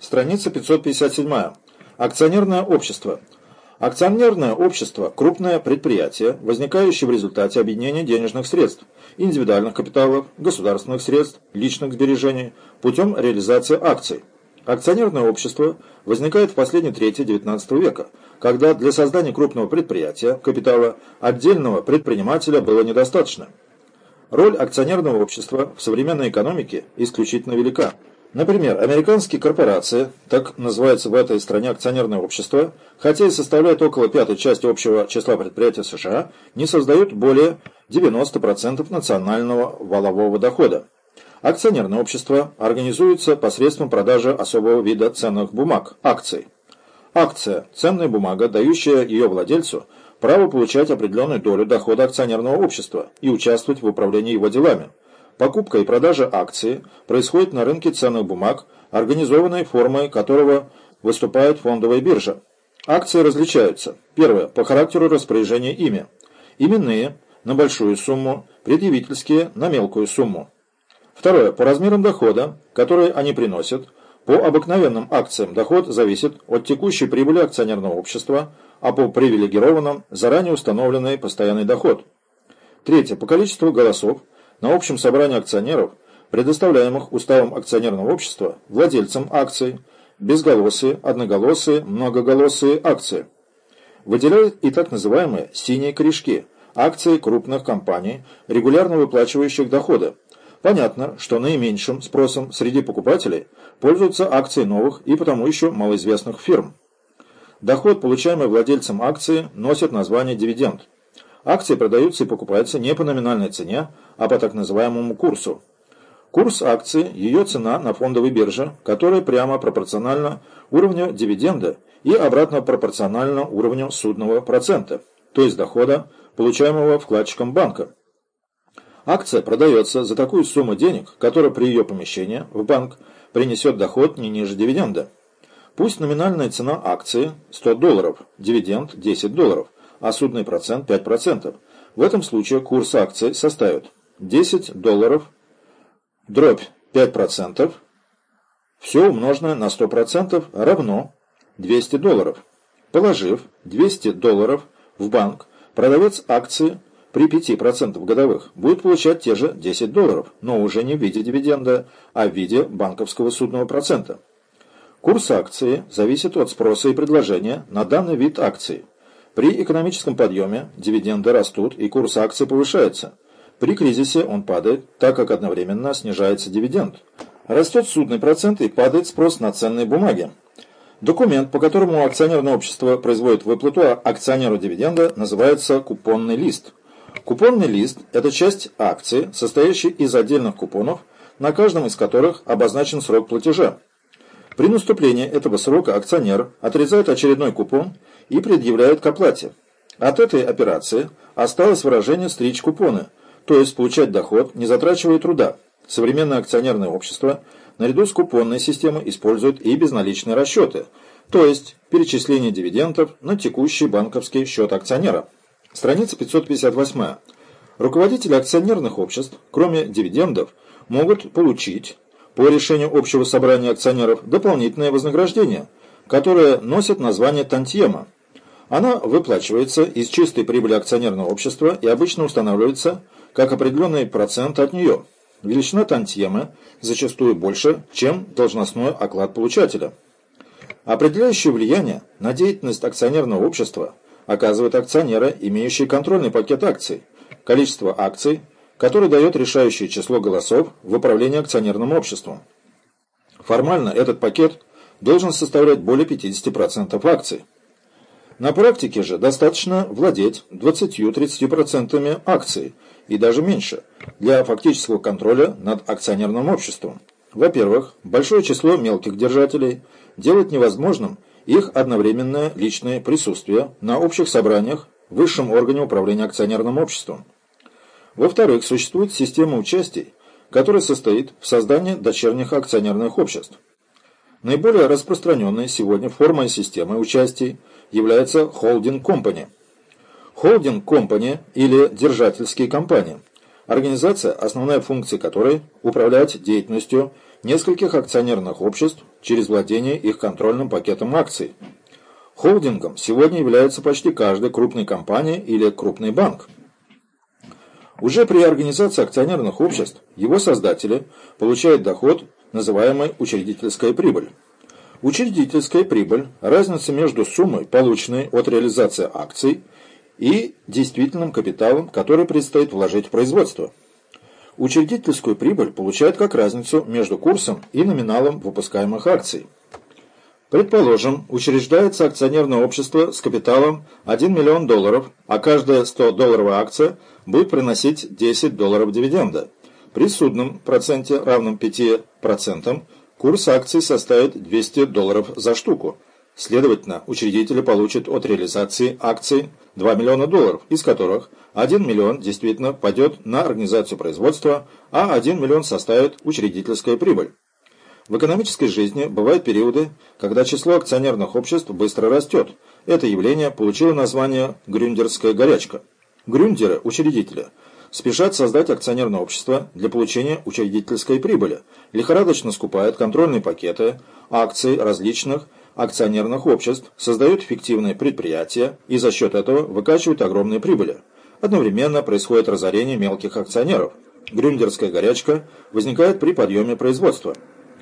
Страница 557. Акционерное общество. Акционерное общество – крупное предприятие, возникающее в результате объединения денежных средств, индивидуальных капиталов, государственных средств, личных сбережений путем реализации акций. Акционерное общество возникает в последней трети XIX века, когда для создания крупного предприятия, капитала, отдельного предпринимателя было недостаточно. Роль акционерного общества в современной экономике исключительно велика. Например, американские корпорации, так называется в этой стране акционерное общество, хотя и составляют около пятой части общего числа предприятий США, не создают более 90% национального валового дохода. Акционерное общество организуется посредством продажи особого вида ценных бумаг – акций. Акция – ценная бумага, дающая ее владельцу право получать определенную долю дохода акционерного общества и участвовать в управлении его делами. Покупка и продажа акции происходит на рынке ценных бумаг, организованной формой которого выступает фондовая биржа. Акции различаются. Первое. По характеру распоряжения ими. Именные – на большую сумму, предъявительские – на мелкую сумму. Второе. По размерам дохода, которые они приносят. По обыкновенным акциям доход зависит от текущей прибыли акционерного общества, а по привилегированным – заранее установленный постоянный доход. Третье. По количеству голосов – на общем собрании акционеров, предоставляемых уставом акционерного общества, владельцам акций, безголосые, одноголосые, многоголосые акции. Выделяют и так называемые «синие корешки» – акции крупных компаний, регулярно выплачивающих доходы. Понятно, что наименьшим спросом среди покупателей пользуются акции новых и потому еще малоизвестных фирм. Доход, получаемый владельцем акции, носит название дивиденд. Акции продаются и покупаются не по номинальной цене, а по так называемому курсу. Курс акции – ее цена на фондовой бирже, которая прямо пропорциональна уровню дивиденда и обратно пропорциональна уровню судного процента, то есть дохода, получаемого вкладчиком банка. Акция продается за такую сумму денег, которая при ее помещении в банк принесет доход не ниже дивиденда. Пусть номинальная цена акции 100 долларов, дивиденд 10 долларов – а судный процент 5%. В этом случае курс акций составит 10 долларов дробь 5%, все умноженное на 100% равно 200 долларов. Положив 200 долларов в банк, продавец акции при 5% годовых будет получать те же 10 долларов, но уже не в виде дивиденда, а в виде банковского судного процента. Курс акции зависит от спроса и предложения на данный вид акции. При экономическом подъеме дивиденды растут и курс акций повышается. При кризисе он падает, так как одновременно снижается дивиденд. Растет судный процент и падает спрос на ценные бумаги. Документ, по которому акционерное общество производит выплату акционеру дивиденда, называется купонный лист. Купонный лист – это часть акции, состоящая из отдельных купонов, на каждом из которых обозначен срок платежа. При наступлении этого срока акционер отрезает очередной купон и предъявляет к оплате. От этой операции осталось выражение «стричь купоны», то есть получать доход, не затрачивая труда. Современное акционерное общество наряду с купонной системой использует и безналичные расчеты, то есть перечисление дивидендов на текущий банковский счет акционера. Страница 558. Руководители акционерных обществ, кроме дивидендов, могут получить по решению общего собрания акционеров дополнительное вознаграждение, которое носит название тантьема. Она выплачивается из чистой прибыли акционерного общества и обычно устанавливается как определенный процент от нее. Величина тантьемы зачастую больше, чем должностной оклад получателя. Определяющее влияние на деятельность акционерного общества оказывают акционеры, имеющие контрольный пакет акций, количество акций, который дает решающее число голосов в управлении акционерным обществом. Формально этот пакет должен составлять более 50% акций. На практике же достаточно владеть 20-30% акций и даже меньше для фактического контроля над акционерным обществом. Во-первых, большое число мелких держателей делает невозможным их одновременное личное присутствие на общих собраниях в высшем органе управления акционерным обществом. Во-вторых, существует система участий, которая состоит в создании дочерних акционерных обществ. Наиболее распространенной сегодня формой системы участий является холдинг-компани. Холдинг-компани или держательские компании – организация, основная функция которой – управлять деятельностью нескольких акционерных обществ через владение их контрольным пакетом акций. Холдингом сегодня является почти каждая крупная компания или крупный банк. Уже при организации акционерных обществ его создатели получают доход, называемый учредительская прибыль. Учредительская прибыль – разница между суммой, полученной от реализации акций, и действительным капиталом, который предстоит вложить в производство. Учредительскую прибыль получают как разницу между курсом и номиналом выпускаемых акций. Предположим, учреждается акционерное общество с капиталом 1 миллион долларов, а каждая 100-долларовая акция будет приносить 10 долларов дивиденда. При судном проценте, равном 5%, курс акций составит 200 долларов за штуку. Следовательно, учредители получат от реализации акций 2 миллиона долларов, из которых 1 миллион действительно пойдет на организацию производства, а 1 миллион составит учредительская прибыль. В экономической жизни бывают периоды, когда число акционерных обществ быстро растет. Это явление получило название «грюндерская горячка». Грюндеры, учредители, спешат создать акционерное общество для получения учредительской прибыли, лихорадочно скупают контрольные пакеты, акции различных акционерных обществ, создают фиктивные предприятия и за счет этого выкачивают огромные прибыли. Одновременно происходит разорение мелких акционеров. Грюндерская горячка возникает при подъеме производства –